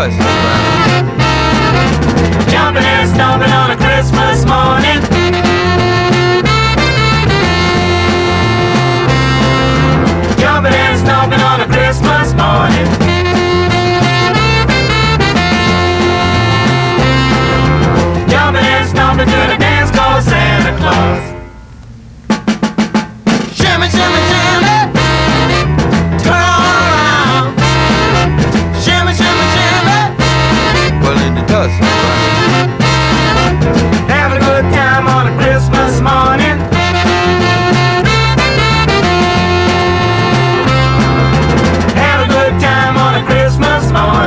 choices. Jumping and stomping on a Christmas morning.